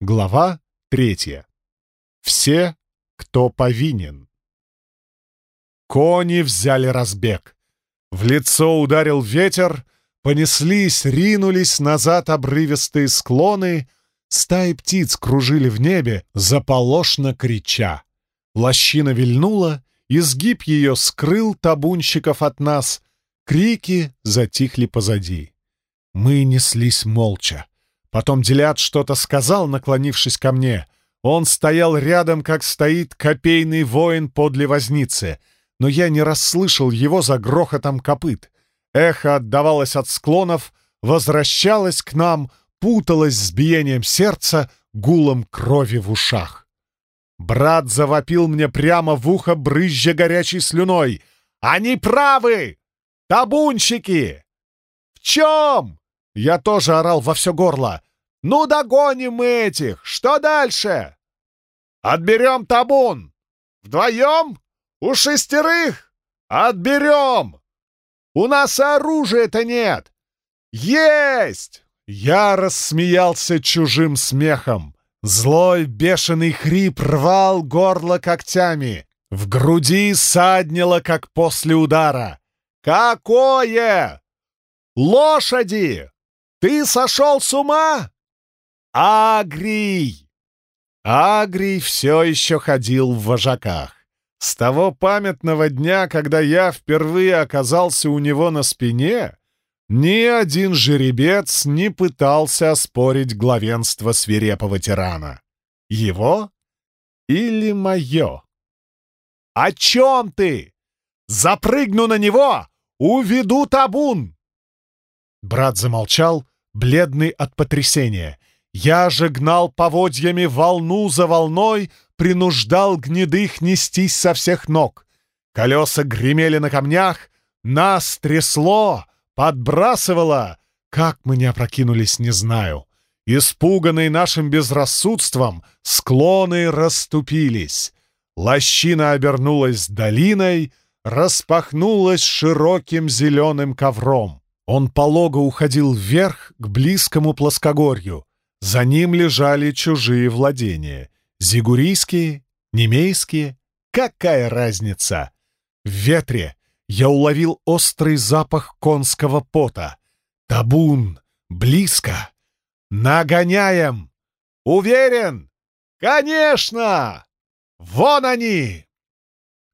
Глава третья. Все, кто повинен. Кони взяли разбег. В лицо ударил ветер, понеслись, ринулись назад обрывистые склоны, стаи птиц кружили в небе, заполошно крича. Лощина вильнула, изгиб ее скрыл табунщиков от нас, крики затихли позади. Мы неслись молча. Потом Делят что-то сказал, наклонившись ко мне. Он стоял рядом, как стоит копейный воин подле возницы, но я не расслышал его за грохотом копыт. Эхо отдавалось от склонов, возвращалось к нам, путалось с биением сердца, гулом крови в ушах. Брат завопил мне прямо в ухо, брызжа горячей слюной. «Они правы! Табунщики!» «В чем?» Я тоже орал во все горло. «Ну, догоним мы этих! Что дальше?» «Отберем табун! Вдвоем? У шестерых? Отберем! У нас оружия-то нет! Есть!» Я рассмеялся чужим смехом. Злой бешеный хрип рвал горло когтями. В груди саднило, как после удара. «Какое? Лошади! Ты сошел с ума? Агрий!» Агрий все еще ходил в вожаках. С того памятного дня, когда я впервые оказался у него на спине, ни один жеребец не пытался оспорить главенство свирепого тирана. Его или мое? «О чем ты? Запрыгну на него! Уведу табун!» Брат замолчал, бледный от потрясения. Я же гнал поводьями волну за волной, принуждал гнедых нестись со всех ног. Колеса гремели на камнях, нас трясло, подбрасывало. Как мы не опрокинулись, не знаю. Испуганные нашим безрассудством, склоны расступились. Лощина обернулась долиной, распахнулась широким зеленым ковром. Он полого уходил вверх к близкому плоскогорью. За ним лежали чужие владения. Зигурийские, немейские. Какая разница? В ветре я уловил острый запах конского пота. Табун! Близко! Нагоняем! Уверен? Конечно! Вон они!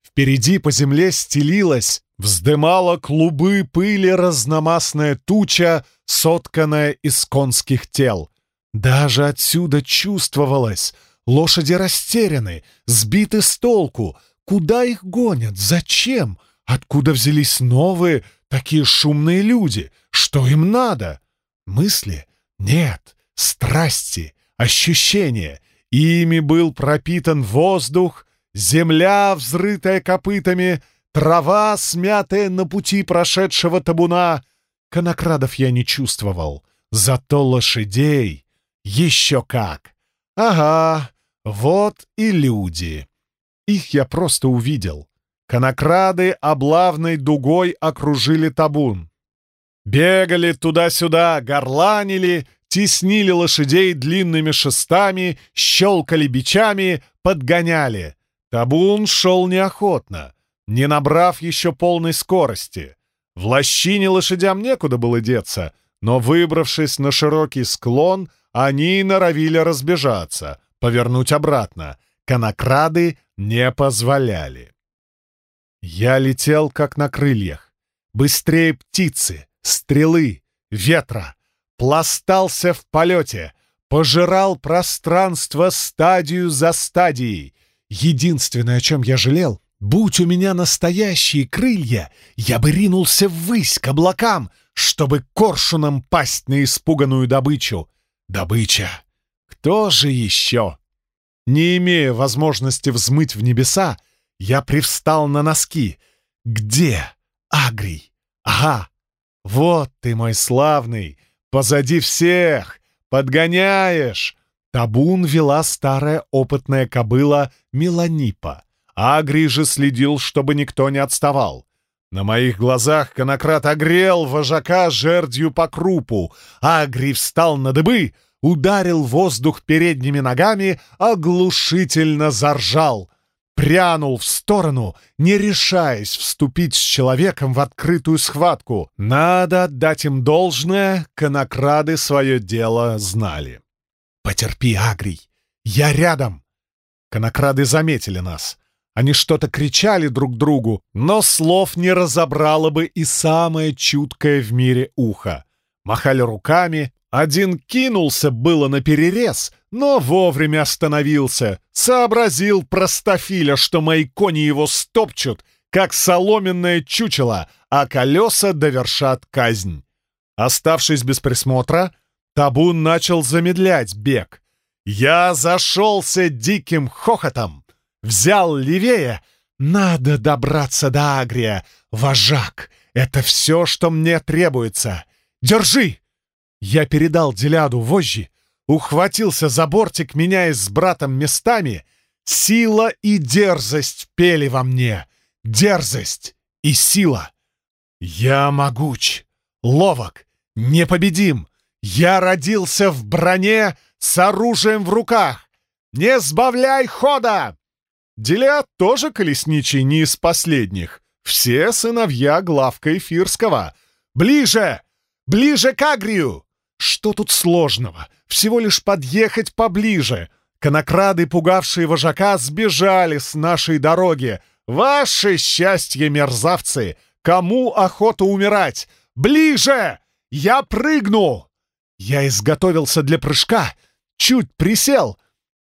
Впереди по земле стелилась, вздымала клубы пыли разномастная туча, сотканная из конских тел. Даже отсюда чувствовалось. Лошади растеряны, сбиты с толку. Куда их гонят? Зачем? Откуда взялись новые, такие шумные люди? Что им надо? Мысли? Нет. Страсти, ощущения. Ими был пропитан воздух, земля, взрытая копытами, трава, смятая на пути прошедшего табуна. Конокрадов я не чувствовал, зато лошадей еще как. Ага, вот и люди. Их я просто увидел. Конокрады облавной дугой окружили табун. Бегали туда-сюда, горланили, теснили лошадей длинными шестами, щелкали бичами, подгоняли. Табун шел неохотно, не набрав еще полной скорости. В лощине лошадям некуда было деться, но, выбравшись на широкий склон, они норовили разбежаться, повернуть обратно. Конокрады не позволяли. Я летел, как на крыльях. Быстрее птицы, стрелы, ветра. Пластался в полете, пожирал пространство стадию за стадией, Единственное, о чем я жалел, будь у меня настоящие крылья, я бы ринулся ввысь к облакам, чтобы коршуном пасть на испуганную добычу. Добыча! Кто же еще? Не имея возможности взмыть в небеса, я привстал на носки. Где? Агрий! Ага! Вот ты, мой славный! Позади всех! Подгоняешь! Табун вела старая опытная кобыла Меланипа. Агрий же следил, чтобы никто не отставал. На моих глазах конократ огрел вожака жердью по крупу. Агрий встал на дыбы, ударил воздух передними ногами, оглушительно заржал. Прянул в сторону, не решаясь вступить с человеком в открытую схватку. Надо отдать им должное, конокрады свое дело знали. «Потерпи, Агрий! Я рядом!» Конокрады заметили нас. Они что-то кричали друг другу, но слов не разобрало бы и самое чуткое в мире ухо. Махали руками, один кинулся было на перерез, но вовремя остановился, сообразил простофиля, что мои кони его стопчут, как соломенное чучело, а колеса довершат казнь. Оставшись без присмотра, табун начал замедлять бег. Я зашелся диким хохотом взял левее. Надо добраться до Агрия. Вожак, это все, что мне требуется. Держи!» Я передал Деляду вожжи, ухватился за бортик, меняясь с братом местами. Сила и дерзость пели во мне. Дерзость и сила. Я могуч, ловок, непобедим. Я родился в броне с оружием в руках. Не сбавляй хода! Делят тоже колесничий не из последних. Все сыновья Главка Эфирского. Ближе! Ближе к Агрию! Что тут сложного? Всего лишь подъехать поближе. Конокрады, пугавшие вожака, сбежали с нашей дороги. Ваше счастье, мерзавцы! Кому охота умирать? Ближе! Я прыгну! Я изготовился для прыжка, чуть присел,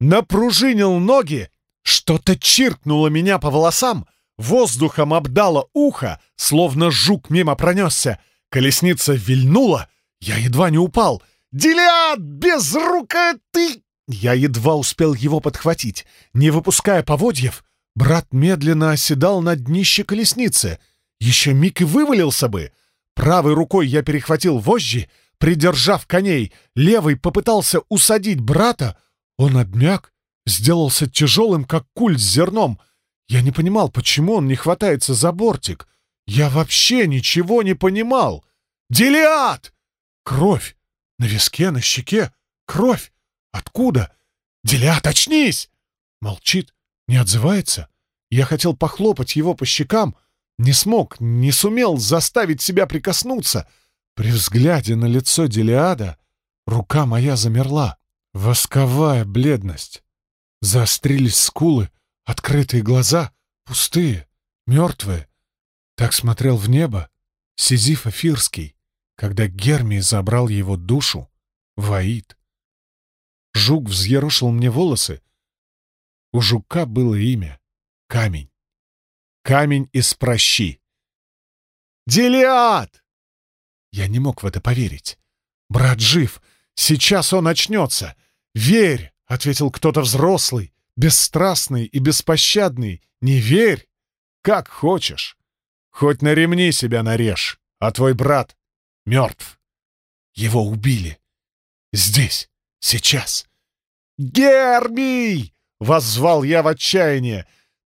напружинил ноги что-то чиркнуло меня по волосам, воздухом обдало ухо, словно жук мимо пронесся. Колесница вильнула, я едва не упал. «Делиад, без рука ты!» Я едва успел его подхватить. Не выпуская поводьев, брат медленно оседал на днище колесницы. Еще миг и вывалился бы. Правой рукой я перехватил вожжи, придержав коней. Левой попытался усадить брата. Он обмяк, сделался тяжелым, как куль с зерном. Я не понимал, почему он не хватается за бортик. Я вообще ничего не понимал. Делиад! Кровь! На виске, на щеке. Кровь! Откуда? Делиад, очнись! Молчит, не отзывается. Я хотел похлопать его по щекам, не смог, не сумел заставить себя прикоснуться. При взгляде на лицо Делиада рука моя замерла. Восковая бледность. Заострились скулы, открытые глаза, пустые, мертвые. Так смотрел в небо Сизиф Эфирский, когда Гермий забрал его душу в Аид. Жук взъерошил мне волосы. У жука было имя — Камень. Камень из прощи. «Делиад!» Я не мог в это поверить. «Брат жив! Сейчас он очнется! Верь! — ответил кто-то взрослый, бесстрастный и беспощадный. «Не верь! Как хочешь! Хоть на ремни себя нарежь, а твой брат мертв. Его убили. Здесь, сейчас!» «Гермий!» — воззвал я в отчаянии.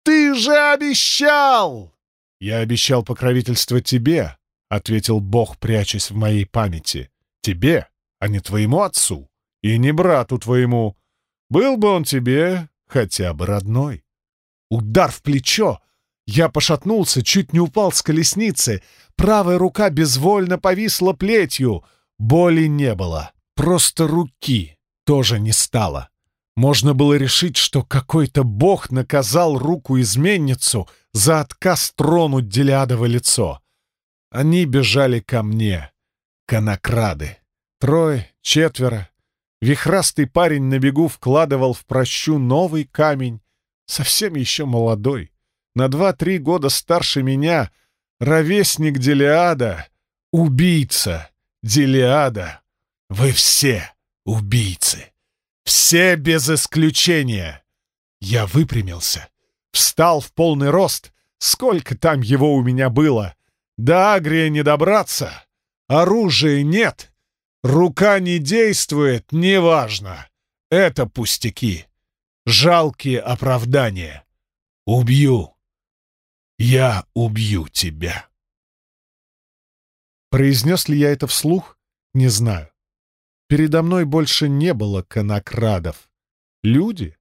«Ты же обещал!» «Я обещал покровительство тебе», — ответил Бог, прячась в моей памяти. «Тебе, а не твоему отцу, и не брату твоему, был бы он тебе хотя бы родной. Удар в плечо. Я пошатнулся, чуть не упал с колесницы. Правая рука безвольно повисла плетью. Боли не было. Просто руки тоже не стало. Можно было решить, что какой-то бог наказал руку-изменницу за отказ тронуть Делиадово лицо. Они бежали ко мне. Конокрады. Трое, четверо, Вихрастый парень на бегу вкладывал в прощу новый камень, совсем еще молодой, на два-три года старше меня, ровесник Делиада, убийца Делиада. Вы все убийцы, все без исключения. Я выпрямился, встал в полный рост, сколько там его у меня было. До Агрия не добраться, оружия нет — Рука не действует, неважно. Это пустяки. Жалкие оправдания. Убью. Я убью тебя. Произнес ли я это вслух? Не знаю. Передо мной больше не было конокрадов. Люди?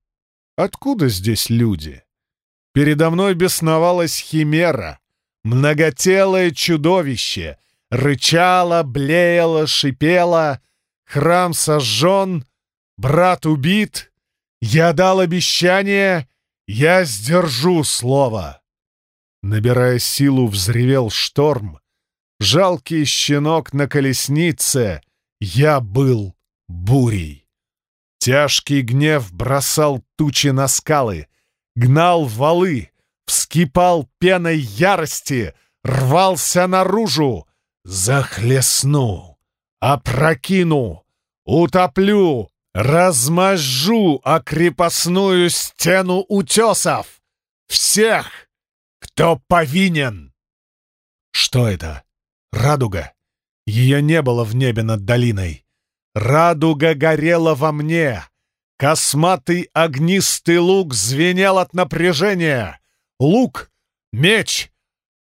Откуда здесь люди? Передо мной бесновалась химера, многотелое чудовище, рычало, блеяло, шипело, храм сожжен, брат убит, я дал обещание, я сдержу слово. Набирая силу, взревел шторм. Жалкий щенок на колеснице, я был бурей. Тяжкий гнев бросал тучи на скалы, гнал валы, вскипал пеной ярости, рвался наружу. Захлестну, опрокину, утоплю, размажу о стену утесов. Всех, кто повинен. Что это? Радуга. Ее не было в небе над долиной. Радуга горела во мне. Косматый огнистый лук звенел от напряжения. Лук, меч,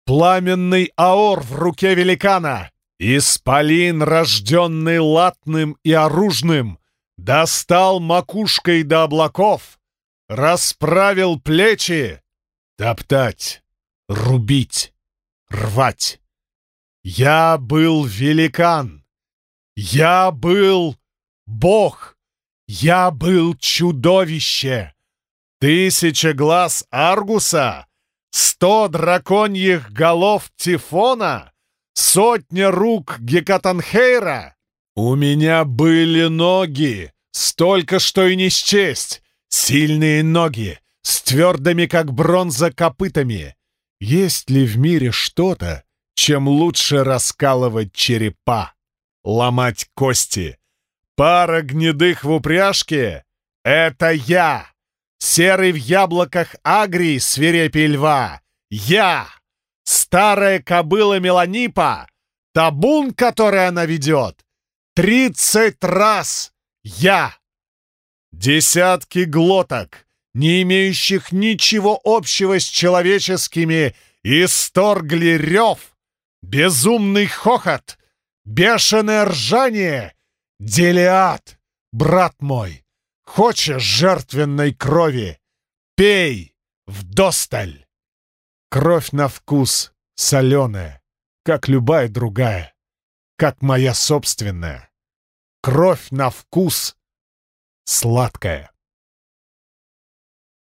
пламенный аор в руке великана. Исполин, рожденный латным и оружным, достал макушкой до облаков, расправил плечи, топтать, рубить, рвать. Я был великан. Я был бог. Я был чудовище. Тысяча глаз Аргуса, сто драконьих голов Тифона, сотня рук Гекатанхейра. У меня были ноги, столько, что и не счесть. Сильные ноги, с твердыми, как бронза, копытами. Есть ли в мире что-то, чем лучше раскалывать черепа, ломать кости. Пара гнедых в упряжке — это я! Серый в яблоках агрий свирепей льва — я! Старая кобыла Меланипа, табун, который она ведет — тридцать раз я! Десятки глоток, не имеющих ничего общего с человеческими, исторгли рев, Безумный хохот! Бешеное ржание! Делиад, брат мой! Хочешь жертвенной крови? Пей вдосталь! Кровь на вкус соленая, как любая другая, как моя собственная. Кровь на вкус сладкая.